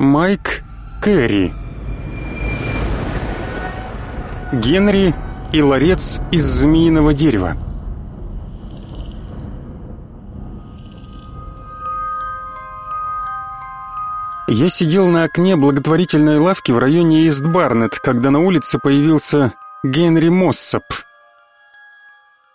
Майк Кэрри. Генри и ларец из змеиного дерева. Я сидел на окне благотворительной лавки в районе Ист-Барнетт, когда на улице появился Генри Моссоп.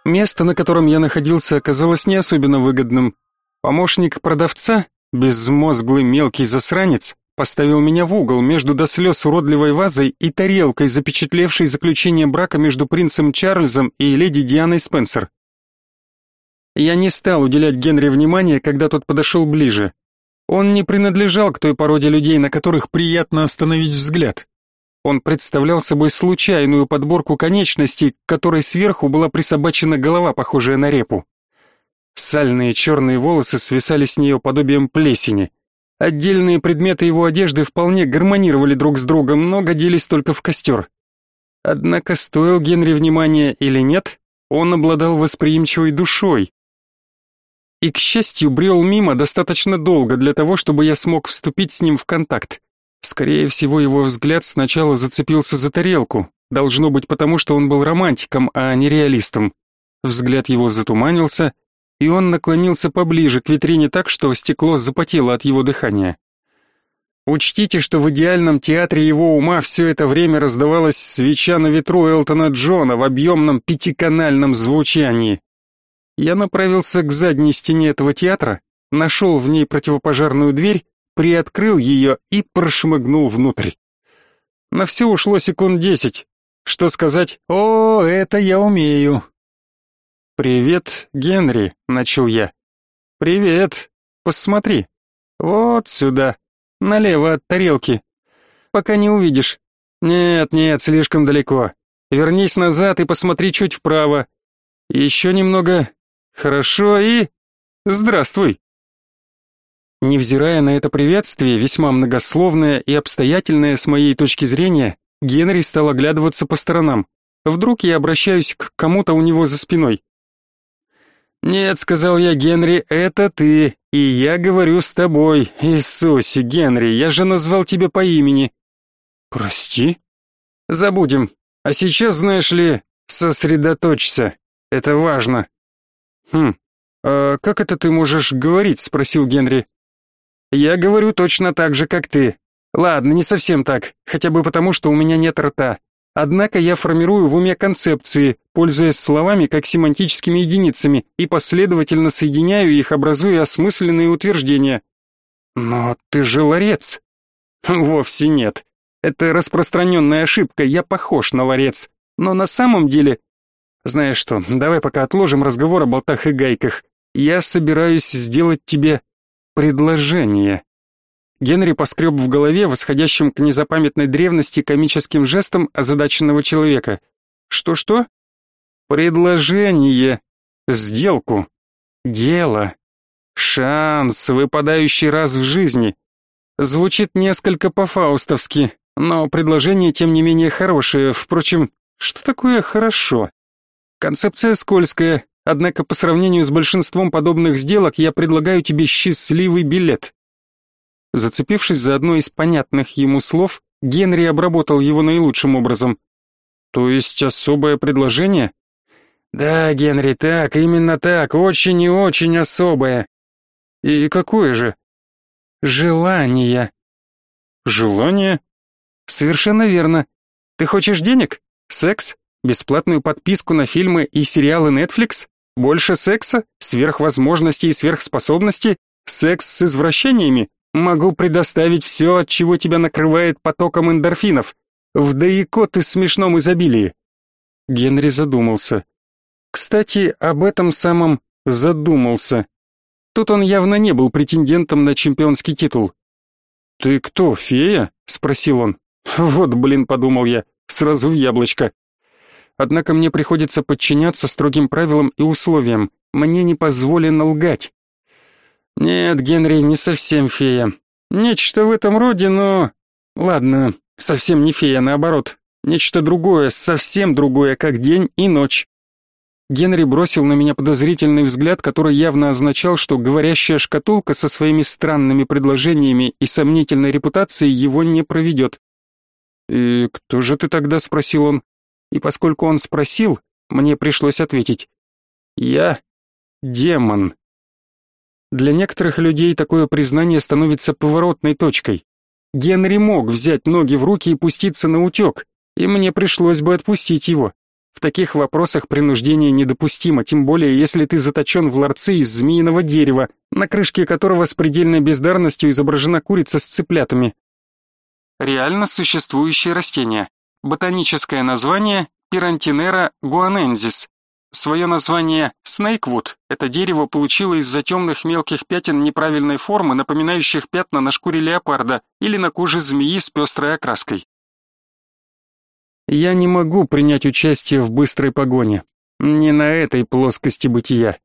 Место, на котором я находился, оказалось не особенно выгодным. Помощник продавца, безмозглый мелкий засранец, поставил меня в угол между до слез уродливой вазой и тарелкой, запечатлевшей заключение брака между принцем Чарльзом и леди Дианой Спенсер. Я не стал уделять Генри внимания, когда тот подошел ближе. Он не принадлежал к той породе людей, на которых приятно остановить взгляд. Он представлял собой случайную подборку конечностей, к которой сверху была присобачена голова, похожая на репу. Сальные черные волосы свисали с нее подобием плесени. Отдельные предметы его одежды вполне гармонировали друг с другом, но годились только в костер. Однако стоил Генри внимания или нет, он обладал восприимчивой душой, и, к счастью, брел мимо достаточно долго для того, чтобы я смог вступить с ним в контакт. Скорее всего, его взгляд сначала зацепился за тарелку, должно быть потому, что он был романтиком, а не реалистом. Взгляд его затуманился, и он наклонился поближе к витрине так, что стекло запотело от его дыхания. Учтите, что в идеальном театре его ума все это время раздавалась свеча на ветру Элтона Джона в объемном пятиканальном звучании. Я направился к задней стене этого театра, нашел в ней противопожарную дверь, приоткрыл ее и прошмыгнул внутрь. На все ушло секунд десять. Что сказать? О, это я умею. Привет, Генри, начал я. Привет. Посмотри. Вот сюда, налево от тарелки. Пока не увидишь. Нет, нет, слишком далеко. Вернись назад и посмотри чуть вправо. Еще немного Хорошо и... Здравствуй. Невзирая на это приветствие, весьма многословное и обстоятельное с моей точки зрения, Генри стал оглядываться по сторонам. Вдруг я обращаюсь к кому-то у него за спиной. «Нет», — сказал я, Генри, — «это ты, и я говорю с тобой. Иисусе, Генри, я же назвал тебя по имени». «Прости?» «Забудем. А сейчас, знаешь ли, сосредоточься. Это важно». «Хм, а как это ты можешь говорить?» — спросил Генри. «Я говорю точно так же, как ты. Ладно, не совсем так, хотя бы потому, что у меня нет рта. Однако я формирую в уме концепции, пользуясь словами как семантическими единицами, и последовательно соединяю их, образуя осмысленные утверждения. Но ты же ларец. Вовсе нет. Это распространенная ошибка, я похож на ларец. Но на самом деле знаешь что, давай пока отложим разговор о болтах и гайках. Я собираюсь сделать тебе предложение. Генри поскреб в голове восходящим к незапамятной древности комическим жестом озадаченного человека. Что-что? Предложение. Сделку. Дело. Шанс, выпадающий раз в жизни. Звучит несколько по-фаустовски, но предложение тем не менее хорошее. Впрочем, что такое хорошо? Концепция скользкая, однако по сравнению с большинством подобных сделок я предлагаю тебе счастливый билет. Зацепившись за одно из понятных ему слов, Генри обработал его наилучшим образом. То есть особое предложение? Да, Генри, так, именно так, очень и очень особое. И какое же? Желание. Желание? Совершенно верно. Ты хочешь денег? Секс? Бесплатную подписку на фильмы и сериалы Netflix? Больше секса? Сверхвозможностей и сверхспособностей? Секс с извращениями? Могу предоставить все, от чего тебя накрывает потоком эндорфинов. В Дайкот из смешном изобилии. Генри задумался. Кстати, об этом самом задумался. Тут он явно не был претендентом на чемпионский титул. «Ты кто, фея?» — спросил он. «Вот, блин», — подумал я, сразу в яблочко. Однако мне приходится подчиняться строгим правилам и условиям. Мне не позволено лгать. Нет, Генри, не совсем фея. Нечто в этом роде, но... Ладно, совсем не фея, наоборот. Нечто другое, совсем другое, как день и ночь. Генри бросил на меня подозрительный взгляд, который явно означал, что говорящая шкатулка со своими странными предложениями и сомнительной репутацией его не проведет. «И кто же ты тогда?» — спросил он. И поскольку он спросил, мне пришлось ответить. «Я демон». Для некоторых людей такое признание становится поворотной точкой. Генри мог взять ноги в руки и пуститься на утек, и мне пришлось бы отпустить его. В таких вопросах принуждение недопустимо, тем более если ты заточен в ларце из змеиного дерева, на крышке которого с предельной бездарностью изображена курица с цыплятами. Реально существующее растение. Ботаническое название Пирантинера гуанензис. Свое название Снейквуд это дерево получило из-за темных мелких пятен неправильной формы, напоминающих пятна на шкуре леопарда или на коже змеи с пестрой окраской. Я не могу принять участие в быстрой погоне. Не на этой плоскости бытия.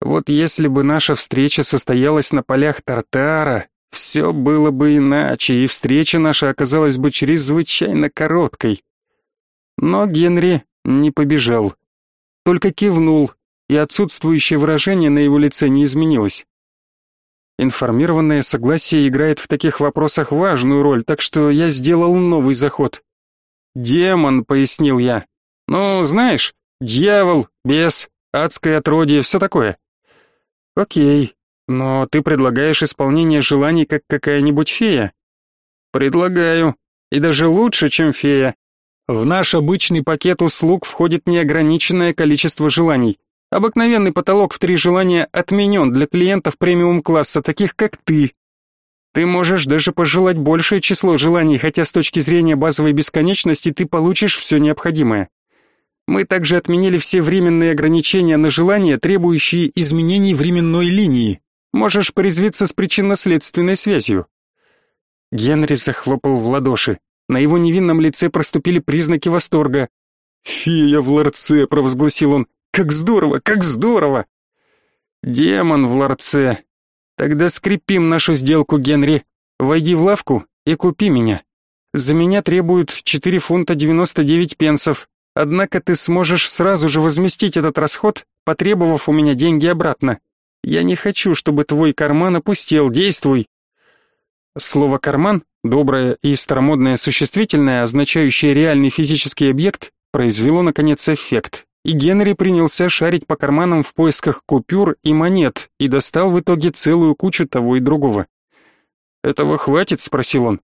Вот если бы наша встреча состоялась на полях Тартара, все было бы иначе, и встреча наша оказалась бы чрезвычайно короткой. Но Генри не побежал. Только кивнул, и отсутствующее выражение на его лице не изменилось. Информированное согласие играет в таких вопросах важную роль, так что я сделал новый заход. «Демон», — пояснил я. «Ну, знаешь, дьявол, бес, адское отродье, все такое». «Окей, но ты предлагаешь исполнение желаний, как какая-нибудь фея?» «Предлагаю. И даже лучше, чем фея. В наш обычный пакет услуг входит неограниченное количество желаний. Обыкновенный потолок в три желания отменен для клиентов премиум-класса, таких как ты. Ты можешь даже пожелать большее число желаний, хотя с точки зрения базовой бесконечности ты получишь все необходимое. Мы также отменили все временные ограничения на желания, требующие изменений временной линии. Можешь порезвиться с причинно-следственной связью. Генри захлопал в ладоши. На его невинном лице проступили признаки восторга. «Фея в ларце!» — провозгласил он. «Как здорово! Как здорово!» «Демон в ларце!» Тогда скрепим нашу сделку, Генри. Войди в лавку и купи меня. За меня требуют 4 фунта 99 пенсов. Однако ты сможешь сразу же возместить этот расход, потребовав у меня деньги обратно. Я не хочу, чтобы твой карман опустел. Действуй. Слово карман, доброе и старомодное существительное, означающее реальный физический объект, произвело наконец эффект и Генри принялся шарить по карманам в поисках купюр и монет и достал в итоге целую кучу того и другого. «Этого хватит?» — спросил он.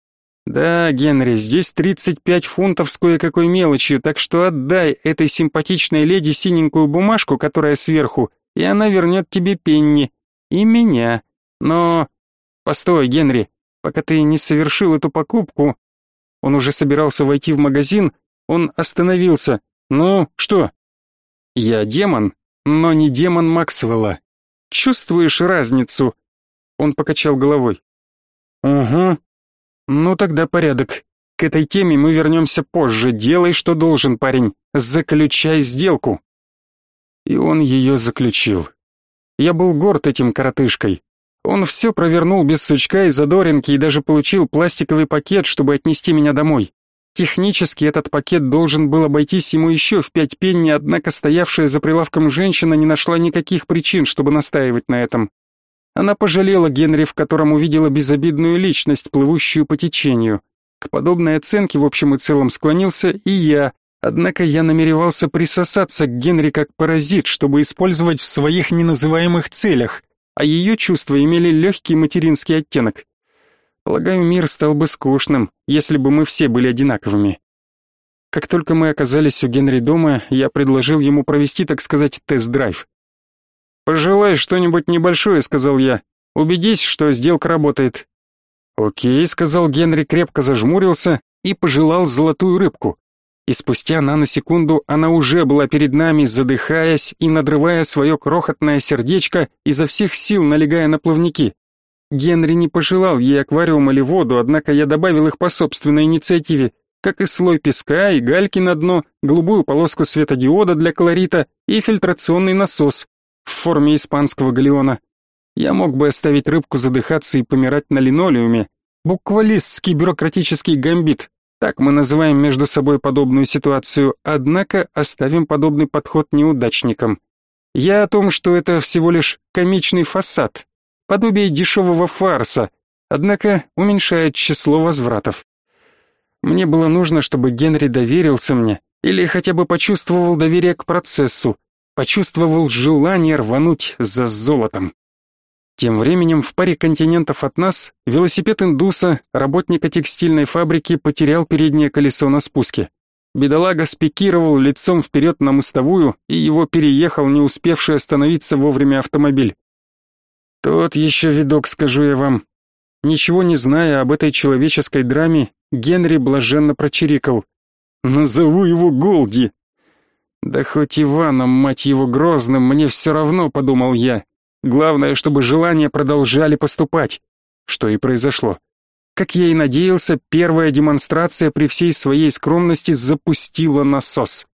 «Да, Генри, здесь 35 фунтов с кое-какой мелочью, так что отдай этой симпатичной леди синенькую бумажку, которая сверху, и она вернет тебе пенни. И меня. Но... Постой, Генри, пока ты не совершил эту покупку...» Он уже собирался войти в магазин, он остановился. «Ну, что?» Я демон, но не демон Максвелла. Чувствуешь разницу? Он покачал головой. Угу. Ну тогда порядок. К этой теме мы вернемся позже. Делай, что должен, парень. Заключай сделку. И он ее заключил. Я был горд этим коротышкой. Он все провернул без сучка и задоринки и даже получил пластиковый пакет, чтобы отнести меня домой. Технически этот пакет должен был обойтись ему еще в пять пенни, однако стоявшая за прилавком женщина не нашла никаких причин, чтобы настаивать на этом. Она пожалела Генри, в котором увидела безобидную личность, плывущую по течению. К подобной оценке в общем и целом склонился и я, однако я намеревался присосаться к Генри как паразит, чтобы использовать в своих неназываемых целях, а ее чувства имели легкий материнский оттенок. Полагаю, мир стал бы скучным, если бы мы все были одинаковыми. Как только мы оказались у Генри дома, я предложил ему провести, так сказать, тест-драйв. «Пожелай что-нибудь небольшое», — сказал я. «Убедись, что сделка работает». «Окей», — сказал Генри, крепко зажмурился и пожелал золотую рыбку. И спустя наносекунду она уже была перед нами, задыхаясь и надрывая свое крохотное сердечко, изо всех сил налегая на плавники. Генри не пожелал ей аквариум или воду, однако я добавил их по собственной инициативе, как и слой песка и гальки на дно, голубую полоску светодиода для колорита и фильтрационный насос в форме испанского галеона. Я мог бы оставить рыбку задыхаться и помирать на линолеуме. Буквалистский бюрократический гамбит. Так мы называем между собой подобную ситуацию, однако оставим подобный подход неудачникам. Я о том, что это всего лишь комичный фасад, подобие дешевого фарса, однако уменьшает число возвратов. Мне было нужно, чтобы Генри доверился мне или хотя бы почувствовал доверие к процессу, почувствовал желание рвануть за золотом. Тем временем в паре континентов от нас велосипед индуса, работника текстильной фабрики, потерял переднее колесо на спуске. Бедолага спикировал лицом вперед на мостовую, и его переехал не успевший остановиться вовремя автомобиль. Тот еще видок, скажу я вам. Ничего не зная об этой человеческой драме, Генри блаженно прочирикал. «Назову его Голди!» «Да хоть Иваном, мать его, грозным, мне все равно», — подумал я. Главное, чтобы желания продолжали поступать, что и произошло. Как я и надеялся, первая демонстрация при всей своей скромности запустила насос.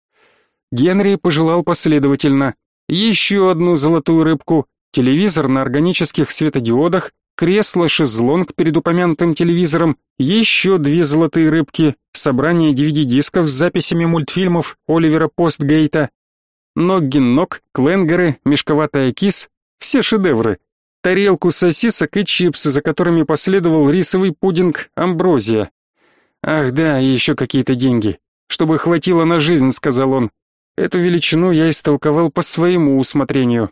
Генри пожелал последовательно еще одну золотую рыбку, телевизор на органических светодиодах, кресло-шезлонг перед упомянутым телевизором, еще две золотые рыбки, собрание DVD-дисков с записями мультфильмов Оливера Постгейта, Ноггин-ног, Кленгеры, Мешковатая кис, все шедевры. Тарелку сосисок и чипсы, за которыми последовал рисовый пудинг «Амброзия». «Ах да, и еще какие-то деньги. Чтобы хватило на жизнь», — сказал он. Эту величину я истолковал по своему усмотрению.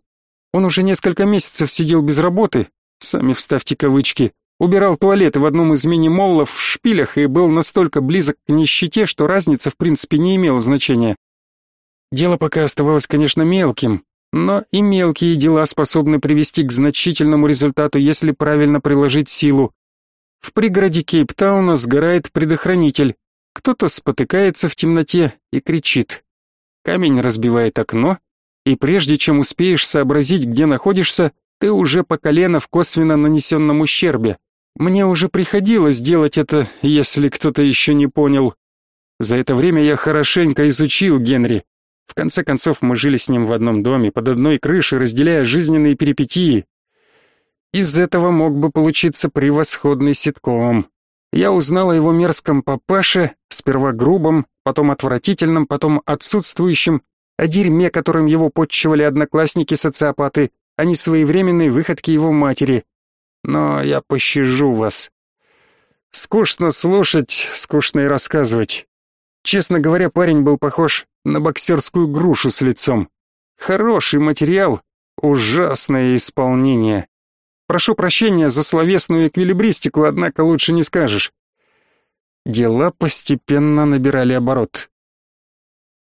Он уже несколько месяцев сидел без работы, сами вставьте кавычки, убирал туалеты в одном из мини-моллов в шпилях и был настолько близок к нищете, что разница в принципе не имела значения. Дело пока оставалось, конечно, мелким, но и мелкие дела способны привести к значительному результату, если правильно приложить силу. В пригороде Кейптауна сгорает предохранитель. Кто-то спотыкается в темноте и кричит. Камень разбивает окно, и прежде чем успеешь сообразить, где находишься, ты уже по колено в косвенно нанесенном ущербе. Мне уже приходилось делать это, если кто-то еще не понял. За это время я хорошенько изучил Генри. В конце концов, мы жили с ним в одном доме, под одной крышей, разделяя жизненные перипетии. Из этого мог бы получиться превосходный ситком. Я узнал о его мерзком папаше, сперва грубом, потом отвратительном, потом отсутствующем, о дерьме, которым его подчивали одноклассники-социопаты, а не своевременной выходке его матери. Но я пощажу вас. Скучно слушать, скучно и рассказывать. Честно говоря, парень был похож на боксерскую грушу с лицом. Хороший материал, ужасное исполнение. Прошу прощения за словесную эквилибристику, однако лучше не скажешь. Дела постепенно набирали оборот.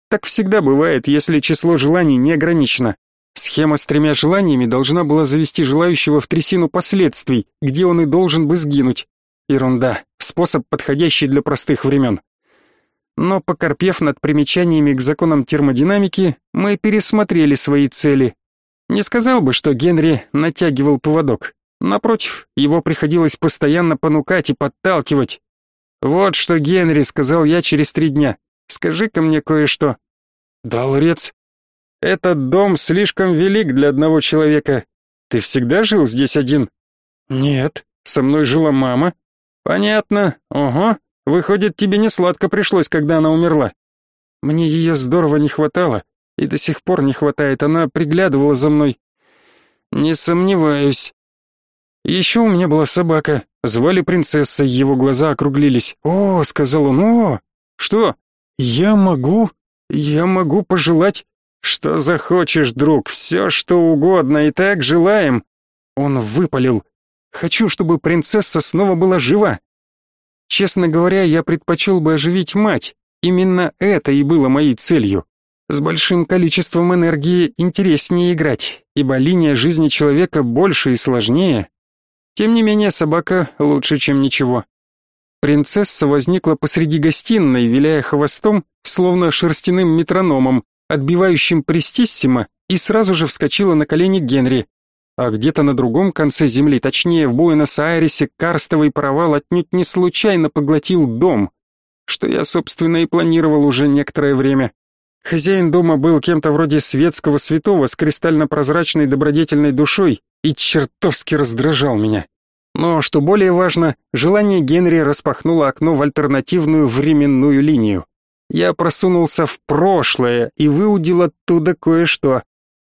Так всегда бывает, если число желаний не ограничено. Схема с тремя желаниями должна была завести желающего в трясину последствий, где он и должен бы сгинуть. Ерунда, способ, подходящий для простых времен но покорпев над примечаниями к законам термодинамики, мы пересмотрели свои цели. Не сказал бы, что Генри натягивал поводок. Напротив, его приходилось постоянно понукать и подталкивать. «Вот что, Генри», — сказал я через три дня, — «скажи-ка мне кое-что». «Да, ларец, этот дом слишком велик для одного человека. Ты всегда жил здесь один?» «Нет, со мной жила мама». «Понятно, ого, Выходит, тебе не сладко пришлось, когда она умерла. Мне ее здорово не хватало, и до сих пор не хватает. Она приглядывала за мной. Не сомневаюсь. Еще у меня была собака. Звали принцесса, его глаза округлились. «О», — сказал он, — «о». «Что? Я могу? Я могу пожелать?» «Что захочешь, друг, все, что угодно, и так желаем». Он выпалил. «Хочу, чтобы принцесса снова была жива. Честно говоря, я предпочел бы оживить мать. Именно это и было моей целью. С большим количеством энергии интереснее играть, ибо линия жизни человека больше и сложнее. Тем не менее, собака лучше, чем ничего. Принцесса возникла посреди гостиной, виляя хвостом, словно шерстяным метрономом, отбивающим престиссимо, и сразу же вскочила на колени Генри, а где-то на другом конце земли, точнее в Буэнос-Айресе, карстовый провал отнюдь не случайно поглотил дом, что я, собственно, и планировал уже некоторое время. Хозяин дома был кем-то вроде светского святого с кристально-прозрачной добродетельной душой и чертовски раздражал меня. Но, что более важно, желание Генри распахнуло окно в альтернативную временную линию. Я просунулся в прошлое и выудил оттуда кое-что.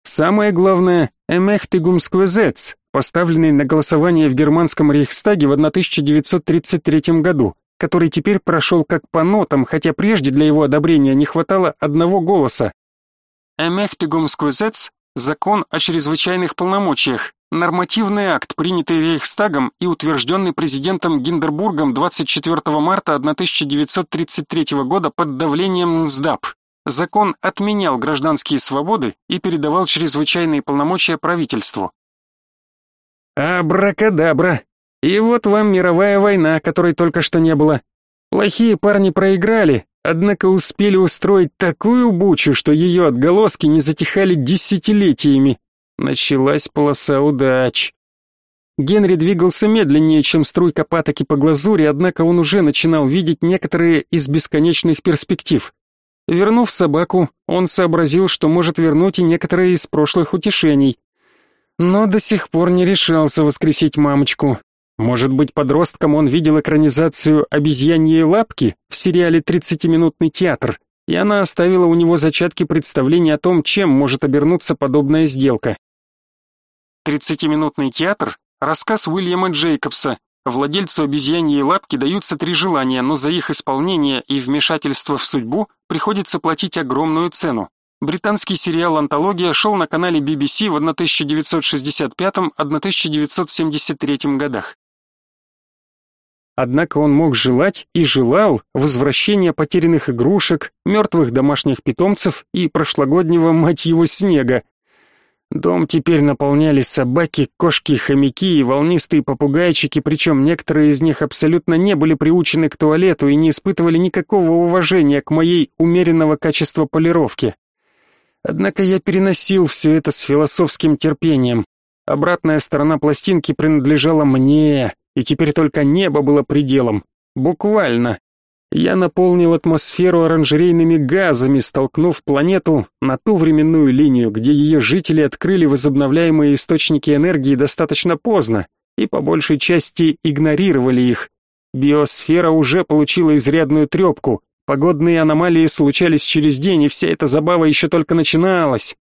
Самое главное — Эмехтигум Сквезец, поставленный на голосование в германском Рейхстаге в 1933 году, который теперь прошел как по нотам, хотя прежде для его одобрения не хватало одного голоса. Эмехтигум Сквезец — закон о чрезвычайных полномочиях, Нормативный акт, принятый Рейхстагом и утвержденный президентом Гиндербургом 24 марта 1933 года под давлением НСДАП. Закон отменял гражданские свободы и передавал чрезвычайные полномочия правительству. Абракадабра. И вот вам мировая война, которой только что не было. Плохие парни проиграли, однако успели устроить такую бучу, что ее отголоски не затихали десятилетиями. Началась полоса удач. Генри двигался медленнее, чем струйка патоки по глазури, однако он уже начинал видеть некоторые из бесконечных перспектив. Вернув собаку, он сообразил, что может вернуть и некоторые из прошлых утешений. Но до сих пор не решался воскресить мамочку. Может быть, подростком он видел экранизацию «Обезьяньей лапки» в сериале «30-минутный театр», и она оставила у него зачатки представления о том, чем может обернуться подобная сделка. «Тридцатиминутный театр» — рассказ Уильяма Джейкобса. Владельцу обезьяньей лапки даются три желания, но за их исполнение и вмешательство в судьбу приходится платить огромную цену. Британский сериал «Антология» шел на канале BBC в 1965-1973 годах. Однако он мог желать и желал возвращения потерянных игрушек, мертвых домашних питомцев и прошлогоднего, мать его, снега, Дом теперь наполняли собаки, кошки, хомяки и волнистые попугайчики, причем некоторые из них абсолютно не были приучены к туалету и не испытывали никакого уважения к моей умеренного качества полировки. Однако я переносил все это с философским терпением. Обратная сторона пластинки принадлежала мне, и теперь только небо было пределом. Буквально. Я наполнил атмосферу оранжерейными газами, столкнув планету на ту временную линию, где ее жители открыли возобновляемые источники энергии достаточно поздно и по большей части игнорировали их. Биосфера уже получила изрядную трепку, погодные аномалии случались через день, и вся эта забава еще только начиналась.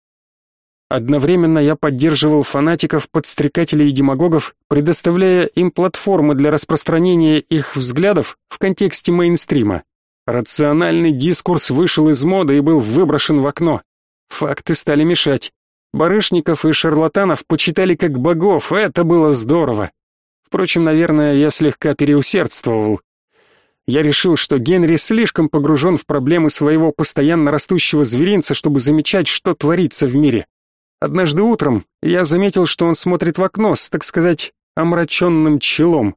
Одновременно я поддерживал фанатиков, подстрекателей и демагогов, предоставляя им платформы для распространения их взглядов в контексте мейнстрима. Рациональный дискурс вышел из моды и был выброшен в окно. Факты стали мешать. Барышников и шарлатанов почитали как богов, это было здорово. Впрочем, наверное, я слегка переусердствовал. Я решил, что Генри слишком погружен в проблемы своего постоянно растущего зверинца, чтобы замечать, что творится в мире. Однажды утром я заметил, что он смотрит в окно с, так сказать, омраченным челом.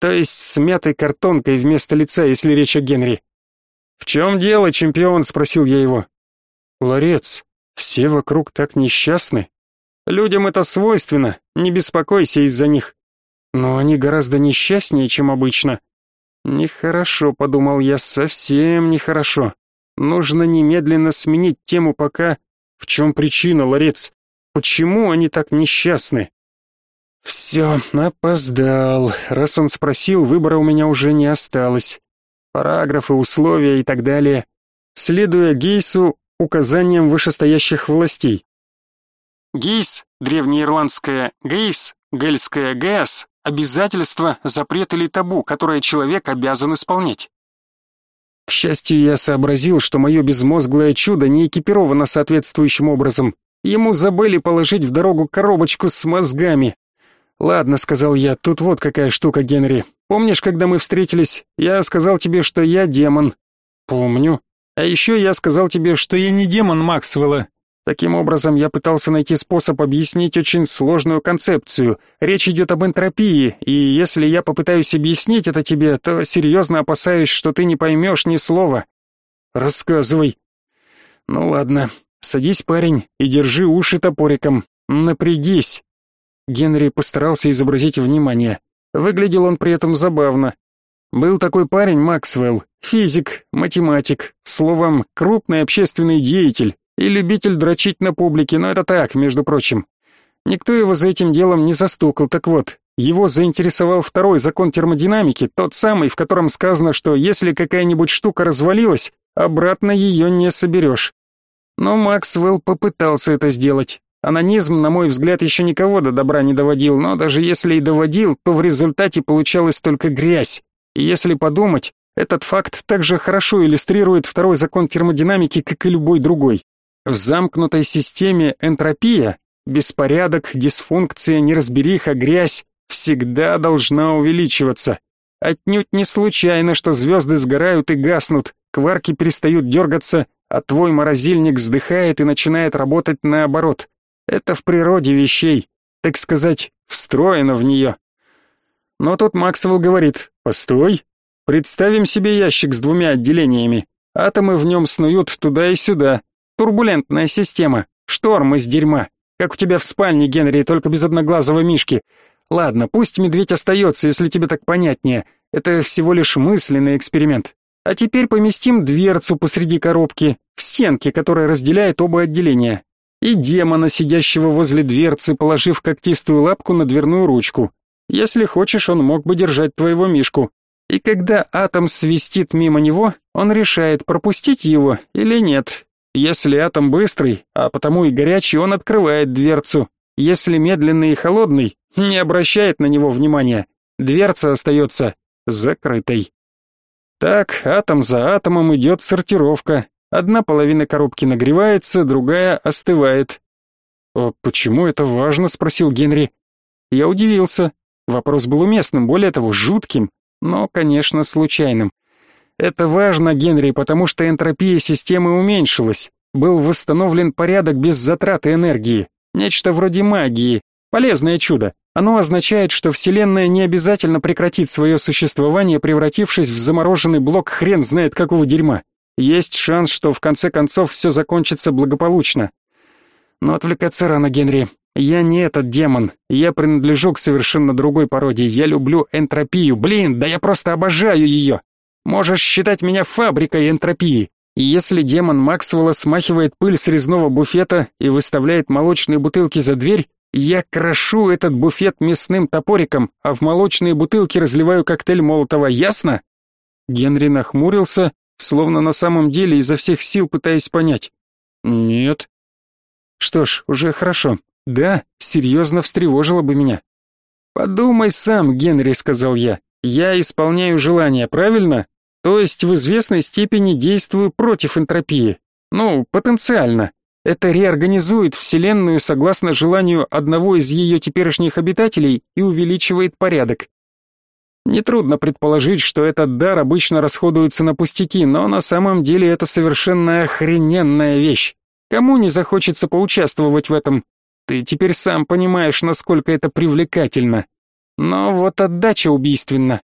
То есть с мятой картонкой вместо лица, если речь о Генри. «В чем дело, чемпион?» — спросил я его. «Ларец, все вокруг так несчастны. Людям это свойственно, не беспокойся из-за них. Но они гораздо несчастнее, чем обычно». «Нехорошо», — подумал я, — «совсем нехорошо. Нужно немедленно сменить тему, пока в чем причина, ларец? Почему они так несчастны? Все, опоздал. Раз он спросил, выбора у меня уже не осталось. Параграфы, условия и так далее. Следуя Гейсу, указаниям вышестоящих властей. Гейс, древнеирландское гейс, гельское гэс, обязательство, запрет или табу, которое человек обязан исполнять. К счастью, я сообразил, что мое безмозглое чудо не экипировано соответствующим образом. Ему забыли положить в дорогу коробочку с мозгами. «Ладно», — сказал я, — «тут вот какая штука, Генри. Помнишь, когда мы встретились, я сказал тебе, что я демон?» «Помню. А еще я сказал тебе, что я не демон Максвелла, Таким образом, я пытался найти способ объяснить очень сложную концепцию. Речь идет об энтропии, и если я попытаюсь объяснить это тебе, то серьезно опасаюсь, что ты не поймешь ни слова. Рассказывай. Ну ладно, садись, парень, и держи уши топориком. Напрягись. Генри постарался изобразить внимание. Выглядел он при этом забавно. Был такой парень Максвелл, физик, математик, словом, крупный общественный деятель, и любитель дрочить на публике, но это так, между прочим. Никто его за этим делом не застукал, так вот, Его заинтересовал второй закон термодинамики, тот самый, в котором сказано, что если какая-нибудь штука развалилась, обратно ее не соберешь. Но Максвелл попытался это сделать. Анонизм, на мой взгляд, еще никого до добра не доводил, но даже если и доводил, то в результате получалась только грязь. И если подумать, этот факт также хорошо иллюстрирует второй закон термодинамики, как и любой другой. В замкнутой системе энтропия, беспорядок, дисфункция, неразбериха, грязь всегда должна увеличиваться. Отнюдь не случайно, что звезды сгорают и гаснут, кварки перестают дергаться, а твой морозильник вздыхает и начинает работать наоборот. Это в природе вещей, так сказать, встроено в нее. Но тут Максвелл говорит, постой, представим себе ящик с двумя отделениями. Атомы в нем снуют туда и сюда. Турбулентная система, шторм из дерьма. Как у тебя в спальне, Генри, только без одноглазого мишки. Ладно, пусть медведь остается, если тебе так понятнее. Это всего лишь мысленный эксперимент. А теперь поместим дверцу посреди коробки, в стенке, которая разделяет оба отделения. И демона, сидящего возле дверцы, положив когтистую лапку на дверную ручку. Если хочешь, он мог бы держать твоего мишку. И когда атом свистит мимо него, он решает, пропустить его или нет. Если атом быстрый, а потому и горячий, он открывает дверцу. Если медленный и холодный, не обращает на него внимания. Дверца остается закрытой. Так, атом за атомом идет сортировка. Одна половина коробки нагревается, другая остывает. «А почему это важно?» — спросил Генри. Я удивился. Вопрос был уместным, более того, жутким, но, конечно, случайным. Это важно, Генри, потому что энтропия системы уменьшилась. Был восстановлен порядок без затраты энергии. Нечто вроде магии. Полезное чудо. Оно означает, что Вселенная не обязательно прекратит свое существование, превратившись в замороженный блок хрен знает какого дерьма. Есть шанс, что в конце концов все закончится благополучно. Но отвлекаться рано, Генри. Я не этот демон. Я принадлежу к совершенно другой породе. Я люблю энтропию. Блин, да я просто обожаю ее. Можешь считать меня фабрикой энтропии. И если демон Максвелла смахивает пыль с резного буфета и выставляет молочные бутылки за дверь, я крошу этот буфет мясным топориком, а в молочные бутылки разливаю коктейль Молотова, ясно? Генри нахмурился, словно на самом деле изо всех сил пытаясь понять. Нет. Что ж, уже хорошо. Да, серьезно встревожило бы меня. Подумай сам, Генри, сказал я. Я исполняю желание, правильно? То есть в известной степени действую против энтропии. Ну, потенциально. Это реорганизует Вселенную согласно желанию одного из ее теперешних обитателей и увеличивает порядок. Нетрудно предположить, что этот дар обычно расходуется на пустяки, но на самом деле это совершенно охрененная вещь. Кому не захочется поучаствовать в этом? Ты теперь сам понимаешь, насколько это привлекательно. Но вот отдача убийственна.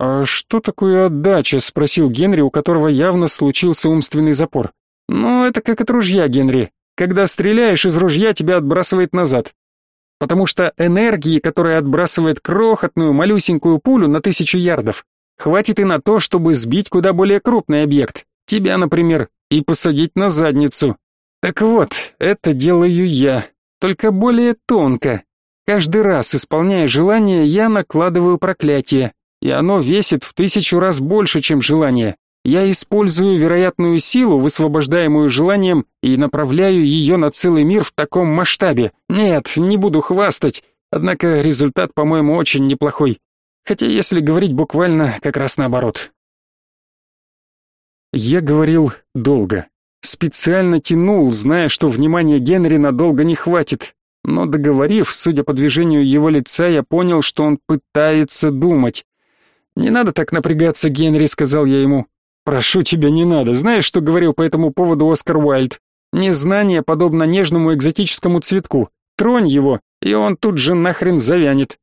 «А что такое отдача?» — спросил Генри, у которого явно случился умственный запор. «Ну, это как от ружья, Генри. Когда стреляешь из ружья, тебя отбрасывает назад. Потому что энергии, которая отбрасывает крохотную, малюсенькую пулю на тысячу ярдов, хватит и на то, чтобы сбить куда более крупный объект. Тебя, например, и посадить на задницу. Так вот, это делаю я, только более тонко. Каждый раз, исполняя желание, я накладываю проклятие и оно весит в тысячу раз больше, чем желание. Я использую вероятную силу, высвобождаемую желанием, и направляю ее на целый мир в таком масштабе. Нет, не буду хвастать, однако результат, по-моему, очень неплохой. Хотя, если говорить буквально, как раз наоборот. Я говорил долго. Специально тянул, зная, что внимания Генри надолго не хватит. Но договорив, судя по движению его лица, я понял, что он пытается думать. «Не надо так напрягаться, Генри», — сказал я ему. «Прошу тебя, не надо. Знаешь, что говорил по этому поводу Оскар Уайльд? Незнание подобно нежному экзотическому цветку. Тронь его, и он тут же нахрен завянет».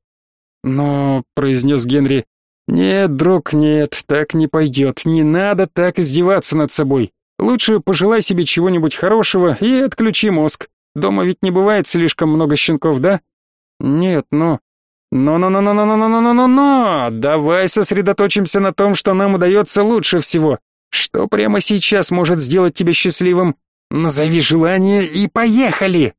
«Но», — произнес Генри, — «нет, друг, нет, так не пойдет. Не надо так издеваться над собой. Лучше пожелай себе чего-нибудь хорошего и отключи мозг. Дома ведь не бывает слишком много щенков, да?» «Нет, но...» «Но-но-но-но-но-но-но-но-но! Давай сосредоточимся на том, что нам удается лучше всего. Что прямо сейчас может сделать тебя счастливым? Назови желание и поехали!»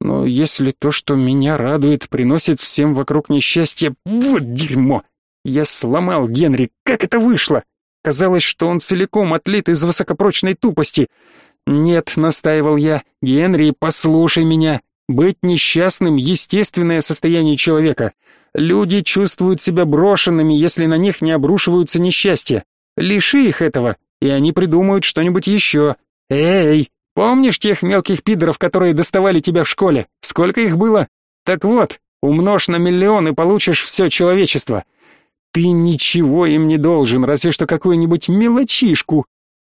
Но если то, что меня радует, приносит всем вокруг несчастье, вот дерьмо! Я сломал Генри, как это вышло? Казалось, что он целиком отлит из высокопрочной тупости. Нет, настаивал я, Генри, послушай меня. Быть несчастным — естественное состояние человека. Люди чувствуют себя брошенными, если на них не обрушиваются несчастья. Лиши их этого, и они придумают что-нибудь еще. Эй, помнишь тех мелких пидоров, которые доставали тебя в школе? Сколько их было? Так вот, умножь на миллион и получишь все человечество. Ты ничего им не должен, разве что какую-нибудь мелочишку.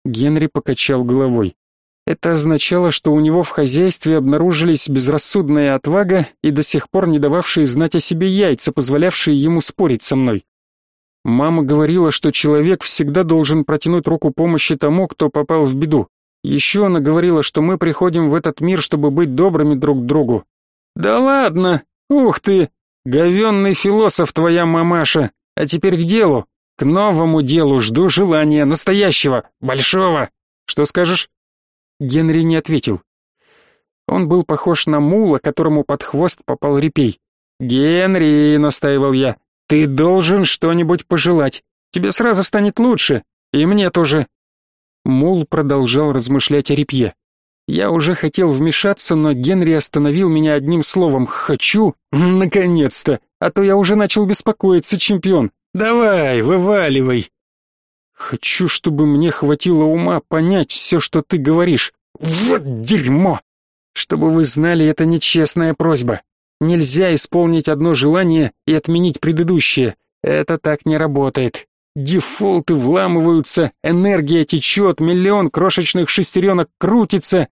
Генри покачал головой. Это означало, что у него в хозяйстве обнаружились безрассудная отвага и до сих пор не дававшие знать о себе яйца, позволявшие ему спорить со мной. Мама говорила, что человек всегда должен протянуть руку помощи тому, кто попал в беду. Еще она говорила, что мы приходим в этот мир, чтобы быть добрыми друг к другу. Да ладно! Ух ты! Говенный философ твоя мамаша! А теперь к делу. К новому делу жду желания, настоящего, большого. Что скажешь? Генри не ответил. Он был похож на мула, которому под хвост попал репей. «Генри», — настаивал я, — «ты должен что-нибудь пожелать. Тебе сразу станет лучше. И мне тоже». Мул продолжал размышлять о репье. Я уже хотел вмешаться, но Генри остановил меня одним словом «хочу». Наконец-то! А то я уже начал беспокоиться, чемпион. Давай, вываливай. Хочу, чтобы мне хватило ума понять все, что ты говоришь. Вот дерьмо! Чтобы вы знали, это нечестная просьба. Нельзя исполнить одно желание и отменить предыдущее. Это так не работает. Дефолты вламываются, энергия течет, миллион крошечных шестеренок крутится.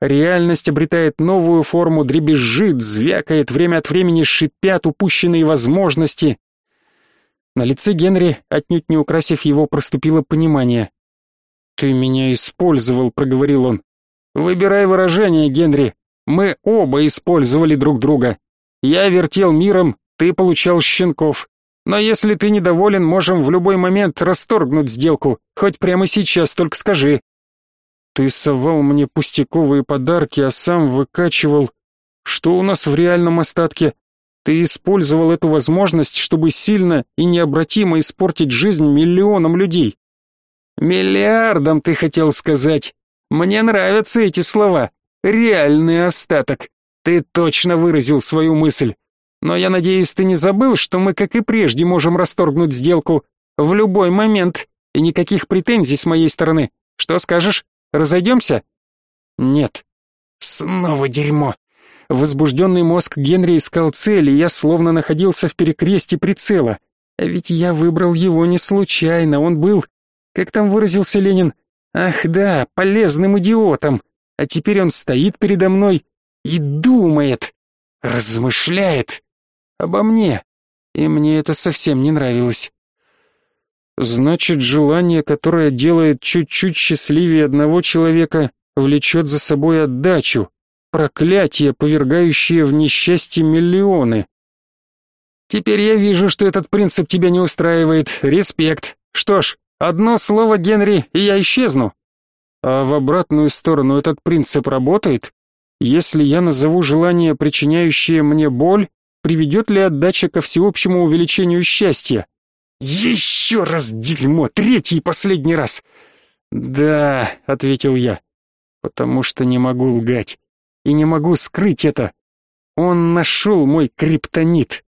Реальность обретает новую форму, дребезжит, звякает, время от времени шипят упущенные возможности. На лице Генри, отнюдь не украсив его, проступило понимание. «Ты меня использовал», — проговорил он. «Выбирай выражение, Генри. Мы оба использовали друг друга. Я вертел миром, ты получал щенков. Но если ты недоволен, можем в любой момент расторгнуть сделку. Хоть прямо сейчас, только скажи». «Ты совал мне пустяковые подарки, а сам выкачивал...» «Что у нас в реальном остатке?» Ты использовал эту возможность, чтобы сильно и необратимо испортить жизнь миллионам людей. Миллиардам, ты хотел сказать. Мне нравятся эти слова. Реальный остаток. Ты точно выразил свою мысль. Но я надеюсь, ты не забыл, что мы, как и прежде, можем расторгнуть сделку в любой момент, и никаких претензий с моей стороны. Что скажешь? Разойдемся? Нет. Снова дерьмо. Возбужденный мозг Генри искал цели, и я словно находился в перекресте прицела. А ведь я выбрал его не случайно, он был, как там выразился Ленин, ах да, полезным идиотом. А теперь он стоит передо мной и думает, размышляет обо мне. И мне это совсем не нравилось. Значит, желание, которое делает чуть-чуть счастливее одного человека, влечет за собой отдачу, проклятие, повергающее в несчастье миллионы. Теперь я вижу, что этот принцип тебя не устраивает. Респект. Что ж, одно слово, Генри, и я исчезну. А в обратную сторону этот принцип работает? Если я назову желание, причиняющее мне боль, приведет ли отдача ко всеобщему увеличению счастья? Еще раз дерьмо, третий и последний раз. Да, ответил я, потому что не могу лгать и не могу скрыть это. Он нашел мой криптонит.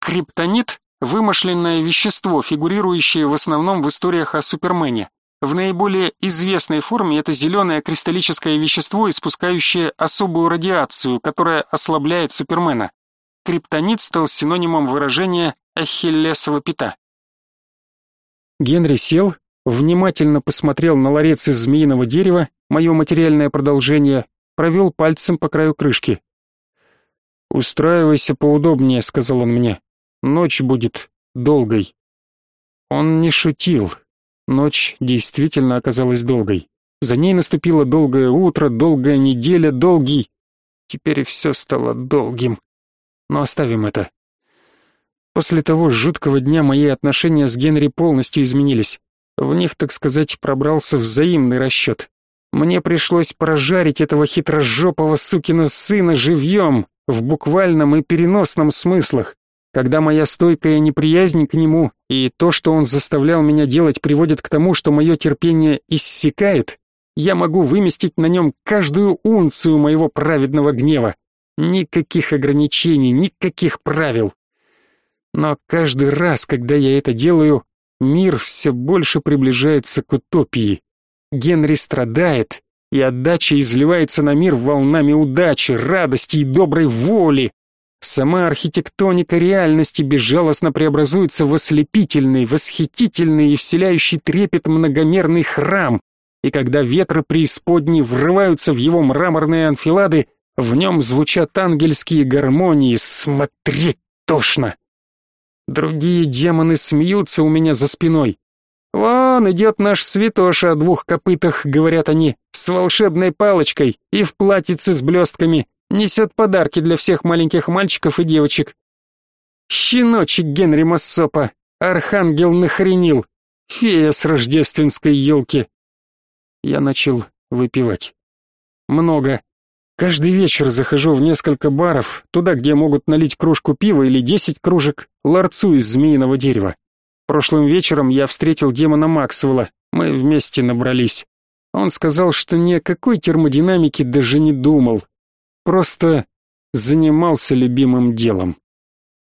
Криптонит — вымышленное вещество, фигурирующее в основном в историях о Супермене. В наиболее известной форме это зеленое кристаллическое вещество, испускающее особую радиацию, которая ослабляет Супермена. Криптонит стал синонимом выражения «ахиллесова пята». Генри сел, внимательно посмотрел на ларец из змеиного дерева, мое материальное продолжение, провел пальцем по краю крышки. «Устраивайся поудобнее», — сказал он мне. «Ночь будет долгой». Он не шутил. Ночь действительно оказалась долгой. За ней наступило долгое утро, долгая неделя, долгий... Теперь все стало долгим. Но оставим это. После того жуткого дня мои отношения с Генри полностью изменились. В них, так сказать, пробрался взаимный расчет. Мне пришлось прожарить этого хитрожопого сукина сына живьем, в буквальном и переносном смыслах. Когда моя стойкая неприязнь к нему и то, что он заставлял меня делать, приводит к тому, что мое терпение иссякает, я могу выместить на нем каждую унцию моего праведного гнева. Никаких ограничений, никаких правил. Но каждый раз, когда я это делаю, мир все больше приближается к утопии. Генри страдает, и отдача изливается на мир волнами удачи, радости и доброй воли. Сама архитектоника реальности безжалостно преобразуется в ослепительный, восхитительный и вселяющий трепет многомерный храм, и когда ветры преисподней врываются в его мраморные анфилады, в нем звучат ангельские гармонии, смотреть тошно. Другие демоны смеются у меня за спиной. «Вон идет наш святоша о двух копытах», — говорят они, «с волшебной палочкой и в платьице с блестками, несет подарки для всех маленьких мальчиков и девочек». Щеночек Генри Массопа, архангел нахренил, фея с рождественской елки. Я начал выпивать. Много. Каждый вечер захожу в несколько баров, туда, где могут налить кружку пива или десять кружек, ларцу из змеиного дерева. Прошлым вечером я встретил демона Максвелла, мы вместе набрались. Он сказал, что ни о какой термодинамике даже не думал, просто занимался любимым делом.